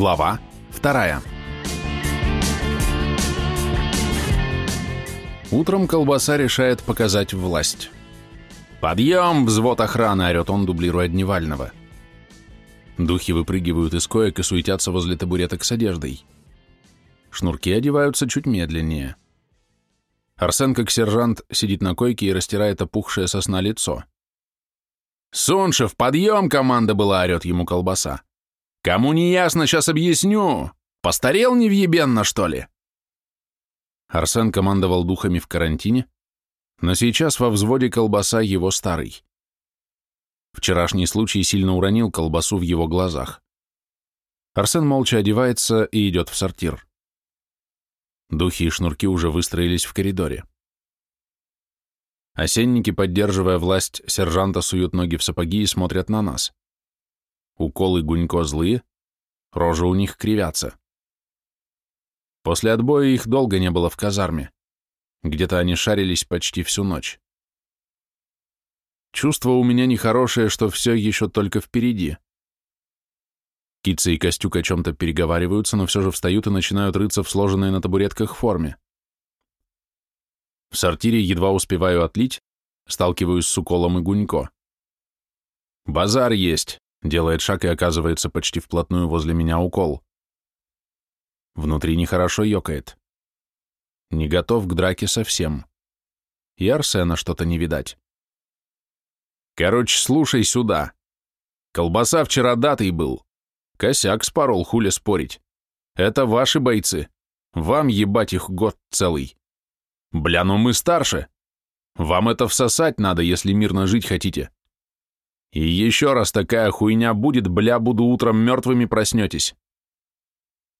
Глава вторая. Утром колбаса решает показать власть. «Подъем, взвод охраны!» — орет он, дублируя Дневального. Духи выпрыгивают из коек и суетятся возле табуреток с одеждой. Шнурки одеваются чуть медленнее. Арсен, как сержант, сидит на койке и растирает опухшее сосна лицо. «Суншев, подъем!» — команда была, орет ему колбаса. «Кому не ясно, сейчас объясню. Постарел невъебенно, что ли?» Арсен командовал духами в карантине, но сейчас во взводе колбаса его старый. Вчерашний случай сильно уронил колбасу в его глазах. Арсен молча одевается и идет в сортир. Духи и шнурки уже выстроились в коридоре. Осенники, поддерживая власть сержанта, суют ноги в сапоги и смотрят на нас. Уколы Гунько злые, рожи у них кривятся. После отбоя их долго не было в казарме. Где-то они шарились почти всю ночь. Чувство у меня нехорошее, что все еще только впереди. Кица и Костюк о чем-то переговариваются, но все же встают и начинают рыться в сложенной на табуретках форме. В сортире едва успеваю отлить, сталкиваюсь с уколом и Гунько. «Базар есть», — делает шаг и оказывается почти вплотную возле меня укол. Внутри нехорошо ёкает. Не готов к драке совсем. И Арсена что-то не видать. Короче, слушай сюда. Колбаса вчера датый был. Косяк спорол, хули спорить. Это ваши бойцы. Вам ебать их год целый. Бля, ну мы старше. Вам это всосать надо, если мирно жить хотите. И еще раз такая хуйня будет, бля, буду утром мертвыми проснетесь.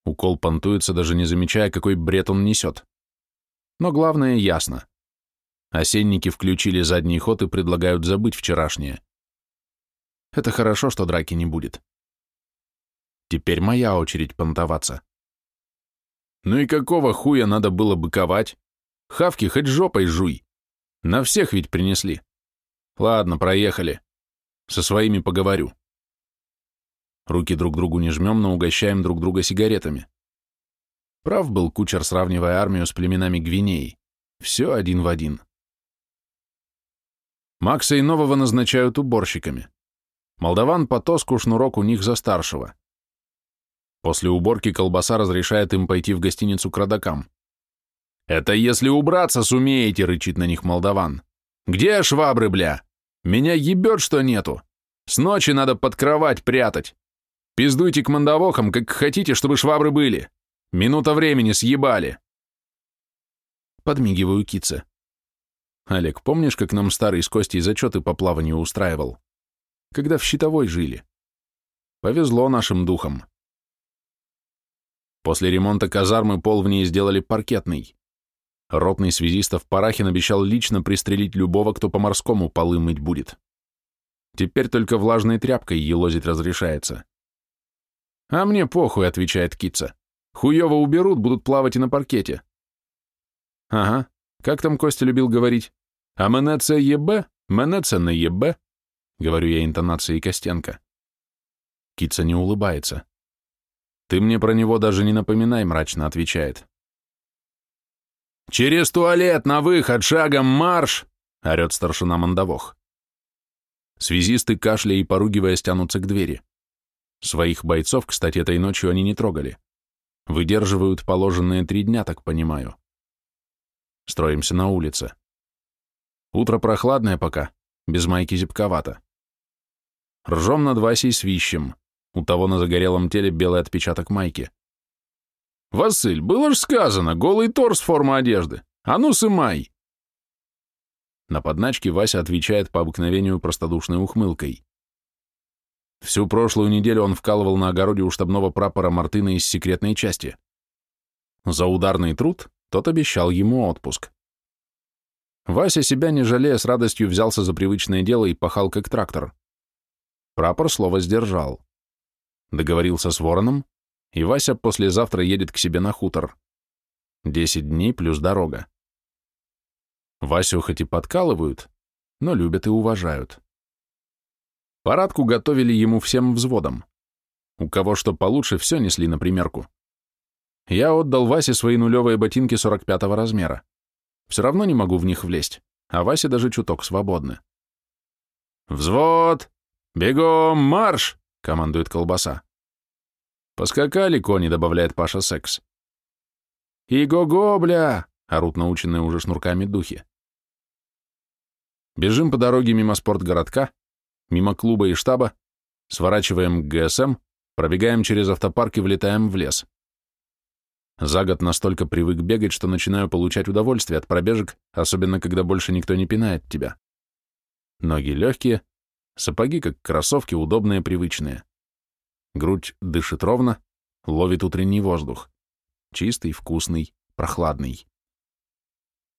Укол понтуется, даже не замечая, какой бред он несет. Но главное ясно. Осенники включили задний ход и предлагают забыть вчерашнее. Это хорошо, что драки не будет. Теперь моя очередь понтоваться. Ну и какого хуя надо было быковать? Хавки хоть жопой жуй. На всех ведь принесли. Ладно, проехали. Со своими поговорю. Руки друг другу не жмем, но угощаем друг друга сигаретами. Прав был кучер, сравнивая армию с племенами Гвинеи. Все один в один. Макса и Нового назначают уборщиками. Молдаван по тоску, шнурок у них за старшего. После уборки колбаса разрешает им пойти в гостиницу к родакам. «Это если убраться сумеете», — рычит на них молдаван. «Где швабры, бля? Меня ебет, что нету. С ночи надо под кровать прятать. Пиздуйте к мандавохам, как хотите, чтобы швабры были. Минута времени съебали». Подмигиваю кице. «Олег, помнишь, как нам старый с Костей зачеты по плаванию устраивал? Когда в щитовой жили. Повезло нашим духам». После ремонта казармы пол в ней сделали паркетный. Ротный связистов Парахин обещал лично пристрелить любого, кто по-морскому полы мыть будет. Теперь только влажной тряпкой елозить разрешается. «А мне похуй», — отвечает Кица. «Хуёво уберут, будут плавать и на паркете». «Ага, как там Костя любил говорить? А мене це ебе? Мене це не ебе?» Говорю я интонацией Костенко. Кица не улыбается. «Ты мне про него даже не напоминай», — мрачно отвечает. «Через туалет, на выход, шагом марш!» — орет старшина Мандавох. Связисты, кашляя и поругиваясь, тянутся к двери. Своих бойцов, кстати, этой ночью они не трогали. Выдерживают положенные три дня, так понимаю. Строимся на улице. Утро прохладное пока, без майки зябковато. Ржем над Васей с вищем. У того на загорелом теле белый отпечаток майки. «Василь, было ж сказано, голый торс форма одежды. А ну, сымай!» На подначке Вася отвечает по обыкновению простодушной ухмылкой. Всю прошлую неделю он вкалывал на огороде у штабного прапора Мартына из секретной части. За ударный труд тот обещал ему отпуск. Вася себя не жалея с радостью взялся за привычное дело и пахал как трактор. Прапор слово сдержал. Договорился с Вороном, и Вася послезавтра едет к себе на хутор. Десять дней плюс дорога. Васю хоть и подкалывают, но любят и уважают. Парадку готовили ему всем взводом. У кого что получше, все несли на примерку. Я отдал Васе свои нулевые ботинки 45-го размера. Все равно не могу в них влезть, а Васе даже чуток свободны. «Взвод! Бегом, марш!» — командует колбаса. «Поскакали кони», — добавляет Паша Секс. «И-го-го, бля!» — орут наученные уже шнурками духи. Бежим по дороге мимо спортгородка, мимо клуба и штаба, сворачиваем к ГСМ, пробегаем через автопарк и влетаем в лес. За год настолько привык бегать, что начинаю получать удовольствие от пробежек, особенно когда больше никто не пинает тебя. Ноги легкие, сапоги как кроссовки, удобные, привычные. Грудь дышит ровно, ловит утренний воздух. Чистый, вкусный, прохладный.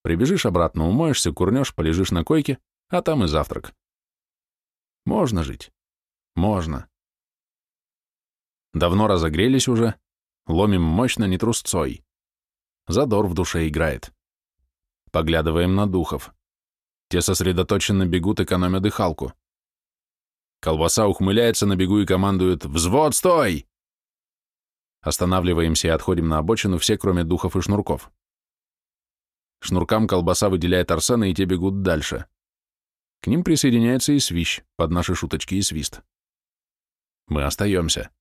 Прибежишь обратно, умоешься, курнешь, полежишь на койке, а там и завтрак. Можно жить. Можно. Давно разогрелись уже, ломим мощно, не трусцой. Задор в душе играет. Поглядываем на духов. Те сосредоточенно бегут, экономя дыхалку. Колбаса ухмыляется на бегу и командует «Взвод, стой!» Останавливаемся и отходим на обочину все, кроме духов и шнурков. Шнуркам колбаса выделяет Арсена, и те бегут дальше. К ним присоединяется и свищ под наши шуточки и свист. Мы остаемся.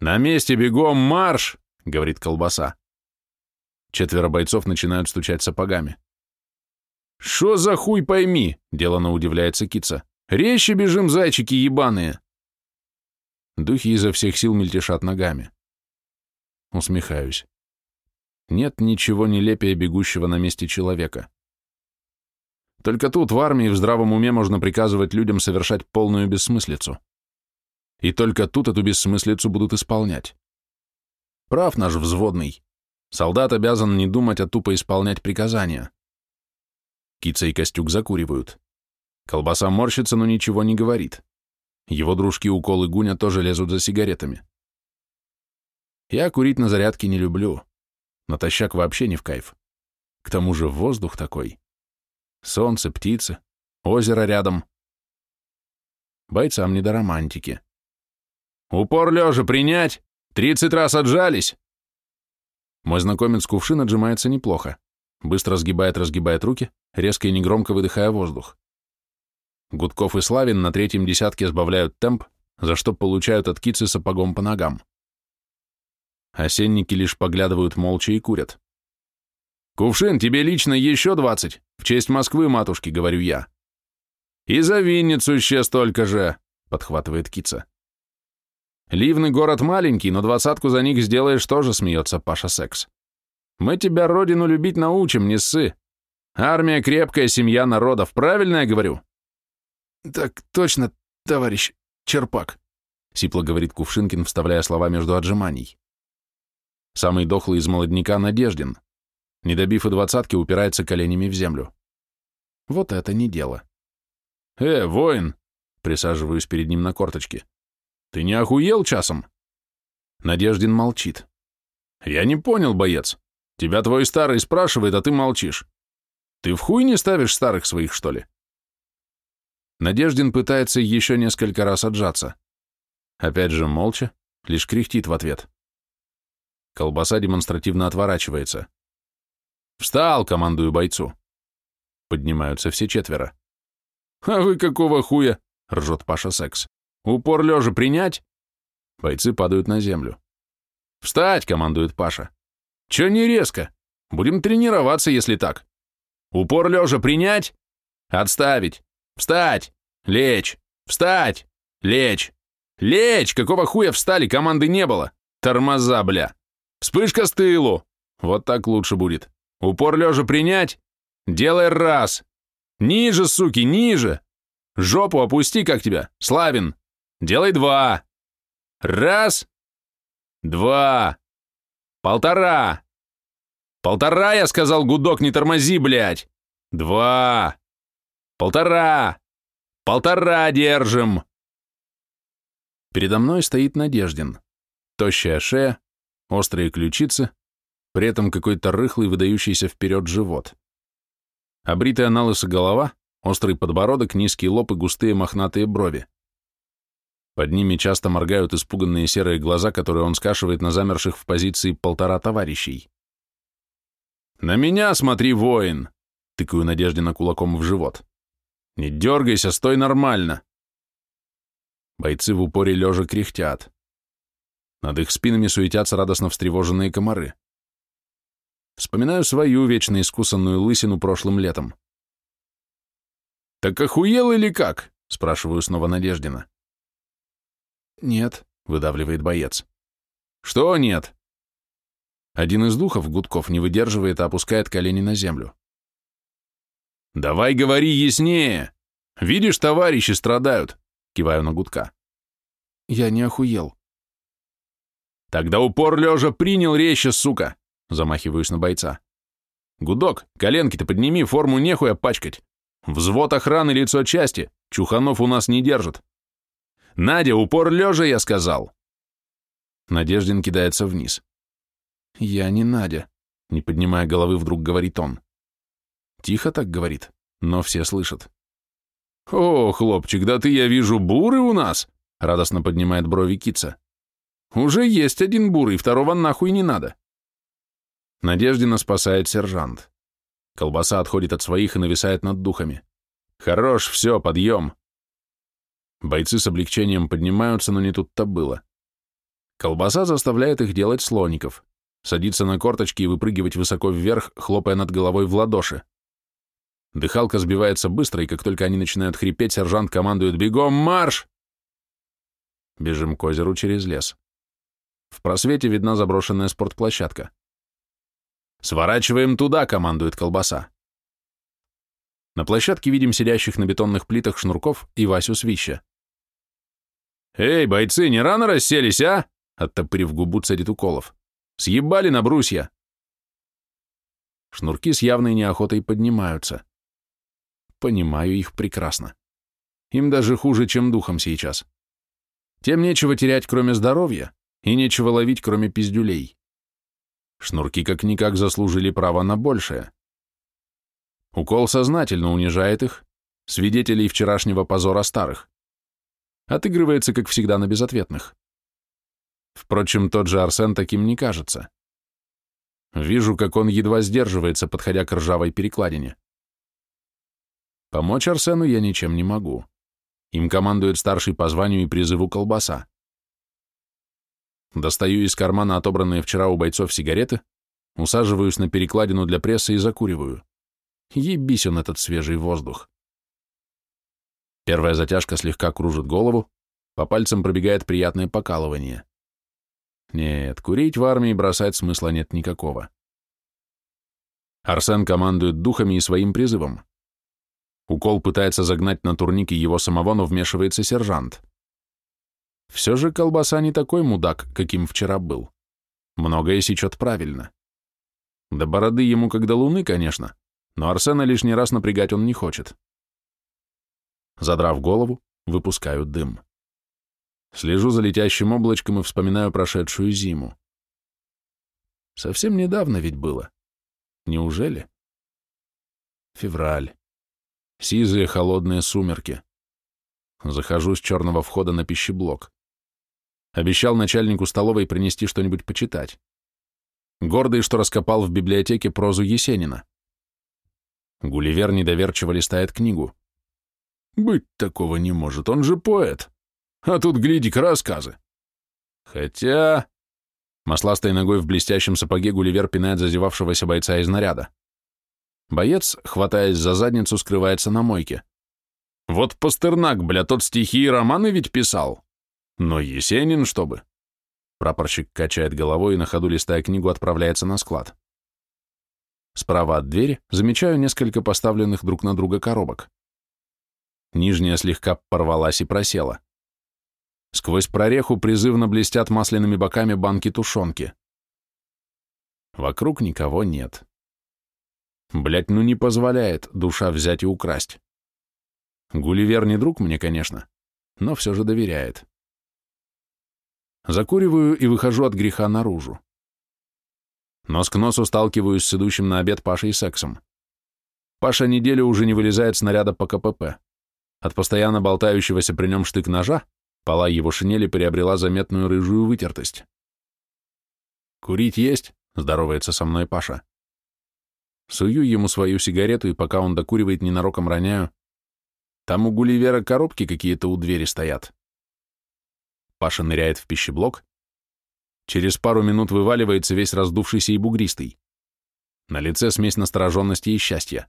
«На месте бегом марш!» — говорит колбаса. Четверо бойцов начинают стучать сапогами. «Шо за хуй пойми?» — делано удивляется Кица. «Резче бежим, зайчики ебаные!» Духи изо всех сил мельтешат ногами. Усмехаюсь. Нет ничего нелепее бегущего на месте человека. Только тут, в армии, в здравом уме можно приказывать людям совершать полную бессмыслицу. И только тут эту бессмыслицу будут исполнять. Прав наш взводный. Солдат обязан не думать, а тупо исполнять приказания. Кица и Костюк закуривают. Колбаса морщится, но ничего не говорит. Его дружки Укол и Гуня тоже лезут за сигаретами. Я курить на зарядке не люблю. Натощак вообще не в кайф. К тому же воздух такой. Солнце, птицы, озеро рядом. Бойцам не до романтики. «Упор лежа принять! Тридцать раз отжались!» Мой знакомец кувшин отжимается неплохо. Быстро сгибает-разгибает руки, резко и негромко выдыхая воздух. Гудков и Славин на третьем десятке сбавляют темп, за что получают от кицы сапогом по ногам. Осенники лишь поглядывают молча и курят. «Кувшин, тебе лично еще двадцать, в честь Москвы, матушки», — говорю я. «И за Винницу еще столько же», — подхватывает Кица. «Ливный город маленький, но двадцатку за них сделаешь тоже», — смеется Паша Секс. «Мы тебя родину любить научим, не ссы. Армия крепкая, семья народов, правильно я говорю?» «Так точно, товарищ Черпак», — сипло говорит Кувшинкин, вставляя слова между отжиманий. Самый дохлый из молодняка Надеждин. Не добив и двадцатки, упирается коленями в землю. Вот это не дело. «Э, воин!» — присаживаюсь перед ним на корточке. «Ты не охуел часом?» Надеждин молчит. «Я не понял, боец. Тебя твой старый спрашивает, а ты молчишь. Ты в хуй не ставишь старых своих, что ли?» Надеждин пытается еще несколько раз отжаться. Опять же молча, лишь кряхтит в ответ. Колбаса демонстративно отворачивается. «Встал!» — командую бойцу. Поднимаются все четверо. «А вы какого хуя?» — ржет Паша Секс. «Упор лежа принять?» Бойцы падают на землю. «Встать!» — командует Паша. «Че не резко? Будем тренироваться, если так. Упор лежа принять? Отставить! Встать! Лечь! Встать! Лечь! Лечь! Какого хуя встали? Команды не было! Тормоза, бля!» Вспышка с тылу. Вот так лучше будет. Упор лежа принять. Делай раз. Ниже, суки, ниже. Жопу опусти, как тебя. Славин. Делай два. Раз. Два. Полтора. Полтора, я сказал, гудок, не тормози, блядь. Два. Полтора. Полтора держим. Передо мной стоит Надеждин. Тощая шея, острые ключицы, при этом какой-то рыхлый, выдающийся вперед живот. Обритая на голова, острый подбородок, низкий лоб и густые мохнатые брови. Под ними часто моргают испуганные серые глаза, которые он скашивает на замерших в позиции полтора товарищей. «На меня смотри, воин!» — тыкаю Надеждина кулаком в живот. «Не дергайся, стой нормально!» Бойцы в упоре лежа кряхтят. Над их спинами суетятся радостно встревоженные комары. Вспоминаю свою вечно искусанную лысину прошлым летом. «Так охуел или как?» — спрашиваю снова Надеждина. «Нет», — выдавливает боец. «Что нет?» Один из духов, Гудков, не выдерживает, а опускает колени на землю. «Давай говори яснее! Видишь, товарищи страдают!» — киваю на Гудка. «Я не охуел». «Тогда упор лежа принял резче, сука!» — замахиваюсь на бойца. «Гудок, коленки-то подними, форму нехуя пачкать. Взвод охраны лицо части, Чуханов у нас не держит. Надя, упор лежа, я сказал!» Надеждин кидается вниз. «Я не Надя», — не поднимая головы, вдруг говорит он. Тихо так говорит, но все слышат. «О, хлопчик, да ты, я вижу, буры у нас!» — радостно поднимает брови Кица. «Уже есть один бурый, второго нахуй не надо!» Надеждина спасает сержант. Колбаса отходит от своих и нависает над духами. «Хорош, все, подъем!» Бойцы с облегчением поднимаются, но не тут-то было. Колбаса заставляет их делать слоников садиться на корточки и выпрыгивать высоко вверх, хлопая над головой в ладоши. Дыхалка сбивается быстро, и как только они начинают хрипеть, сержант командует «Бегом, марш!» Бежим к озеру через лес. В просвете видна заброшенная спортплощадка. «Сворачиваем туда!» — командует колбаса. На площадке видим сидящих на бетонных плитах шнурков и Васю Свища. «Эй, бойцы, не рано расселись, а?» — оттопырив губу, цедит Уколов. Съебали на брусья!» Шнурки с явной неохотой поднимаются. Понимаю их прекрасно. Им даже хуже, чем духом сейчас. Тем нечего терять, кроме здоровья, и нечего ловить, кроме пиздюлей. Шнурки как-никак заслужили право на большее. Укол сознательно унижает их, свидетелей вчерашнего позора старых. Отыгрывается, как всегда, на безответных. Впрочем, тот же Арсен таким не кажется. Вижу, как он едва сдерживается, подходя к ржавой перекладине. Помочь Арсену я ничем не могу. Им командует старший по званию и призыву колбаса. Достаю из кармана отобранные вчера у бойцов сигареты, усаживаюсь на перекладину для прессы и закуриваю. Ебись он этот свежий воздух. Первая затяжка слегка кружит голову, по пальцам пробегает приятное покалывание. Нет, курить в армии бросать смысла нет никакого. Арсен командует духами и своим призывом. Укол пытается загнать на турники его самого, но вмешивается сержант. Все же колбаса не такой мудак, каким вчера был. Многое сечет правильно. До бороды ему как до луны, конечно, но Арсена лишний раз напрягать он не хочет. Задрав голову, выпускаю дым. Слежу за летящим облачком и вспоминаю прошедшую зиму. Совсем недавно ведь было. Неужели? Февраль. Сизые холодные сумерки. Захожу с черного входа на пищеблок. Обещал начальнику столовой принести что-нибудь почитать. Гордый, что раскопал в библиотеке прозу Есенина. Гулливер недоверчиво листает книгу. «Быть такого не может, он же поэт!» А тут, гляди-ка, рассказы. Хотя... Масластой ногой в блестящем сапоге Гулливер пинает зазевавшегося бойца из наряда. Боец, хватаясь за задницу, скрывается на мойке. Вот Пастернак, бля, тот стихи и романы ведь писал. Но Есенин, чтобы. Прапорщик качает головой и на ходу листая книгу отправляется на склад. Справа от двери замечаю несколько поставленных друг на друга коробок. Нижняя слегка порвалась и просела. Сквозь прореху призывно блестят масляными боками банки тушенки. Вокруг никого нет. Блять, ну не позволяет душа взять и украсть. Гулливер не друг мне, конечно, но все же доверяет. Закуриваю и выхожу от греха наружу. Нос к носу сталкиваюсь с идущим на обед Пашей сексом. Паша неделю уже не вылезает с наряда по КПП. От постоянно болтающегося при нем штык-ножа Пола его шинели приобрела заметную рыжую вытертость. «Курить есть?» — здоровается со мной Паша. Сую ему свою сигарету, и пока он докуривает, ненароком роняю. Там у Гулливера коробки какие-то у двери стоят. Паша ныряет в пищеблок. Через пару минут вываливается весь раздувшийся и бугристый. На лице смесь настороженности и счастья.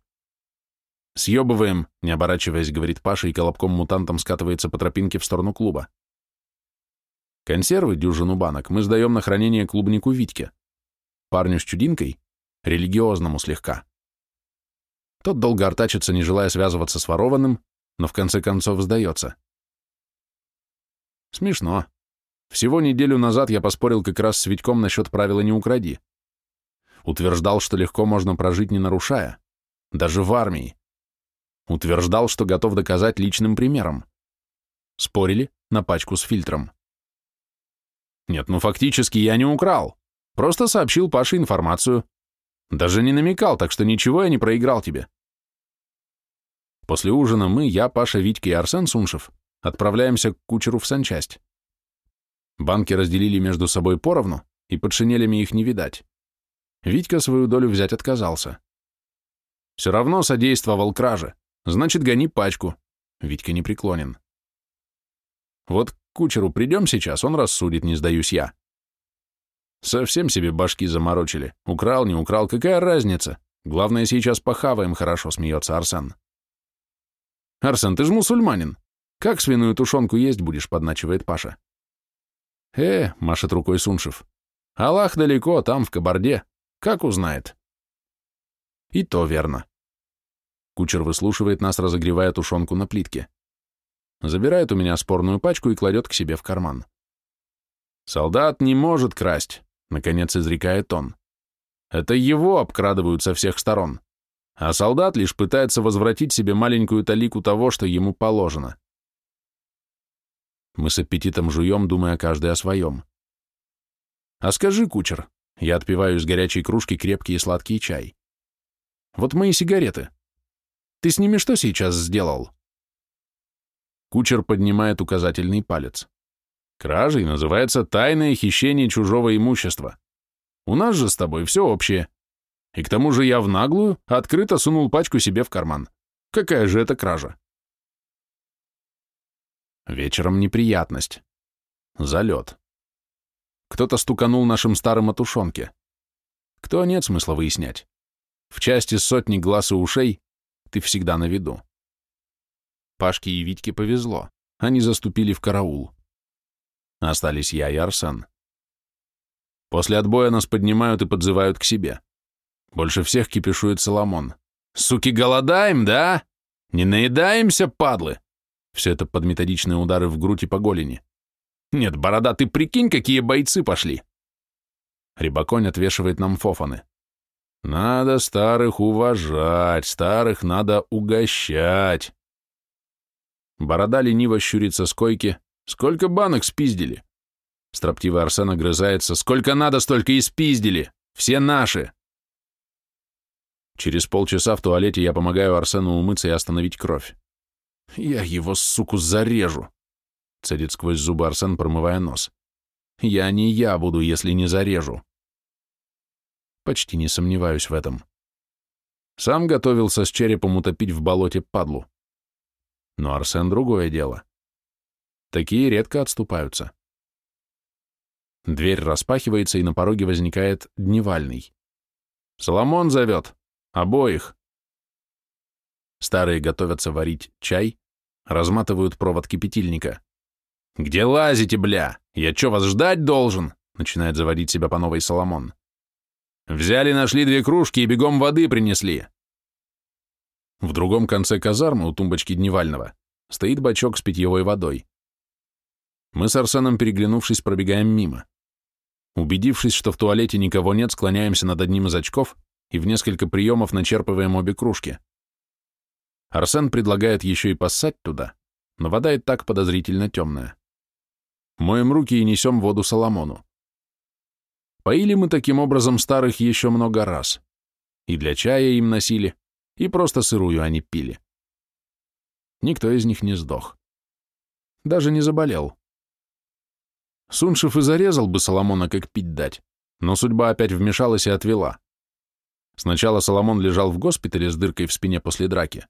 «Съебываем», — не оборачиваясь, говорит Паша, и колобком-мутантом скатывается по тропинке в сторону клуба. Консервы, дюжину банок, мы сдаем на хранение клубнику Витьке. Парню с чудинкой, религиозному слегка. Тот долго артачится, не желая связываться с ворованным, но в конце концов сдается. Смешно. Всего неделю назад я поспорил как раз с Витьком насчет правила «не укради». Утверждал, что легко можно прожить, не нарушая. Даже в армии. Утверждал, что готов доказать личным примером. Спорили на пачку с фильтром. Нет, ну фактически я не украл. Просто сообщил Паше информацию. Даже не намекал, так что ничего я не проиграл тебе. После ужина мы, я, Паша, Витька и Арсен Суншев, отправляемся к кучеру в санчасть. Банки разделили между собой поровну, и под шинелями их не видать. Витька свою долю взять отказался. Все равно содействовал краже, значит, гони пачку. Витька не преклонен. Вот к кучеру придем сейчас, он рассудит, не сдаюсь я. Совсем себе башки заморочили. Украл, не украл, какая разница? Главное, сейчас похаваем хорошо, смеется Арсен. Арсен, ты же мусульманин. Как свиную тушенку есть будешь, подначивает Паша. Э, машет рукой Суншев. Аллах далеко, там, в Кабарде. Как узнает? И то верно. Кучер выслушивает нас, разогревая тушенку на плитке. Забирает у меня спорную пачку и кладет к себе в карман. Солдат не может красть, наконец изрекает он. Это его обкрадывают со всех сторон, а солдат лишь пытается возвратить себе маленькую талику того, что ему положено. Мы с аппетитом жуем, думая каждый о своем. А скажи, кучер, я отпиваю из горячей кружки крепкий и сладкий чай. Вот мои сигареты. Ты с ними что сейчас сделал? Кучер поднимает указательный палец. Кражей называется тайное хищение чужого имущества. У нас же с тобой все общее. И к тому же я в наглую открыто сунул пачку себе в карман. Какая же это кража? Вечером неприятность. Залет. Кто-то стуканул нашим старым о Кто, нет смысла выяснять. В части сотни глаз и ушей ты всегда на виду. Пашке и Витьке повезло. Они заступили в караул. Остались я и Арсен. После отбоя нас поднимают и подзывают к себе. Больше всех кипишует Соломон. «Суки, голодаем, да? Не наедаемся, падлы?» Все это под методичные удары в грудь и по голени. «Нет, борода, ты прикинь, какие бойцы пошли!» Рябоконь отвешивает нам фофаны. «Надо старых уважать, старых надо угощать!» Борода лениво щурится с койки, Сколько банок спиздили? Строптивый Арсен огрызается. Сколько надо, столько и спиздили. Все наши. Через полчаса в туалете я помогаю Арсену умыться и остановить кровь. Я его, суку, зарежу. Цедит сквозь зубы Арсен, промывая нос. Я не я буду, если не зарежу. Почти не сомневаюсь в этом. Сам готовился с черепом утопить в болоте падлу. Но Арсен другое дело. Такие редко отступаются. Дверь распахивается, и на пороге возникает дневальный. «Соломон зовет! Обоих!» Старые готовятся варить чай, разматывают провод кипятильника. «Где лазите, бля? Я чё, вас ждать должен?» начинает заводить себя по новой Соломон. «Взяли, нашли две кружки и бегом воды принесли». В другом конце казармы у тумбочки дневального стоит бачок с питьевой водой. Мы с Арсеном, переглянувшись, пробегаем мимо. Убедившись, что в туалете никого нет, склоняемся над одним из очков и в несколько приемов начерпываем обе кружки. Арсен предлагает еще и поссать туда, но вода и так подозрительно темная. Моем руки и несем воду Соломону. Поили мы таким образом старых еще много раз. И для чая им носили, и просто сырую они пили. Никто из них не сдох. Даже не заболел. Суншев и зарезал бы Соломона, как пить дать, но судьба опять вмешалась и отвела. Сначала Соломон лежал в госпитале с дыркой в спине после драки,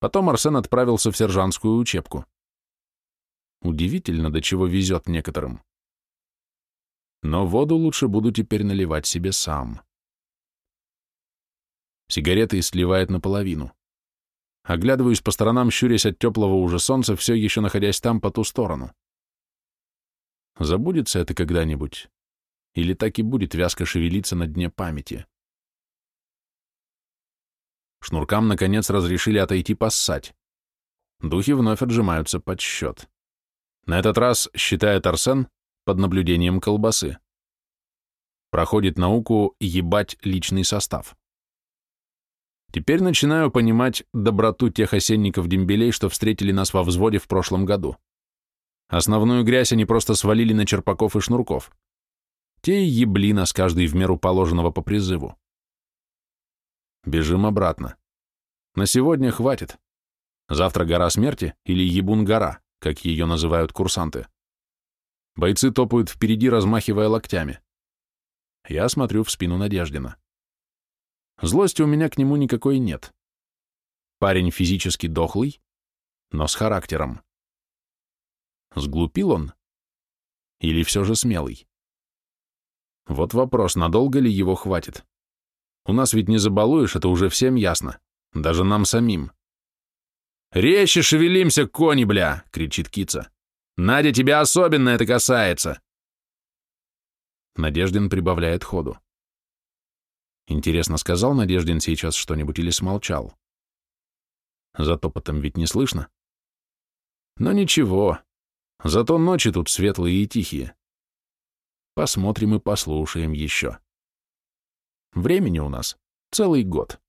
потом Арсен отправился в сержантскую учебку. Удивительно, до чего везет некоторым. Но воду лучше буду теперь наливать себе сам. Сигареты сливает наполовину. Оглядываюсь по сторонам, щурясь от теплого уже солнца, все еще находясь там, по ту сторону. Забудется это когда-нибудь? Или так и будет вязко шевелиться на дне памяти? Шнуркам, наконец, разрешили отойти поссать. Духи вновь отжимаются под счет. На этот раз, считает Арсен, под наблюдением колбасы. Проходит науку «ебать личный состав». Теперь начинаю понимать доброту тех осенников-дембелей, что встретили нас во взводе в прошлом году. Основную грязь они просто свалили на черпаков и шнурков. Те и ебли нас каждый в меру положенного по призыву. Бежим обратно. На сегодня хватит. Завтра гора смерти или ебун-гора, как ее называют курсанты. Бойцы топают впереди, размахивая локтями. Я смотрю в спину Надеждина. Злости у меня к нему никакой нет. Парень физически дохлый, но с характером. Сглупил он? Или все же смелый? Вот вопрос, надолго ли его хватит? У нас ведь не забалуешь, это уже всем ясно. Даже нам самим. «Резче шевелимся, кони, бля!» — кричит Кица. «Надя, тебя особенно это касается!» Надеждин прибавляет ходу. Интересно, сказал Надеждин сейчас что-нибудь или смолчал? За топотом ведь не слышно. Но ничего, зато ночи тут светлые и тихие. Посмотрим и послушаем еще. Времени у нас целый год.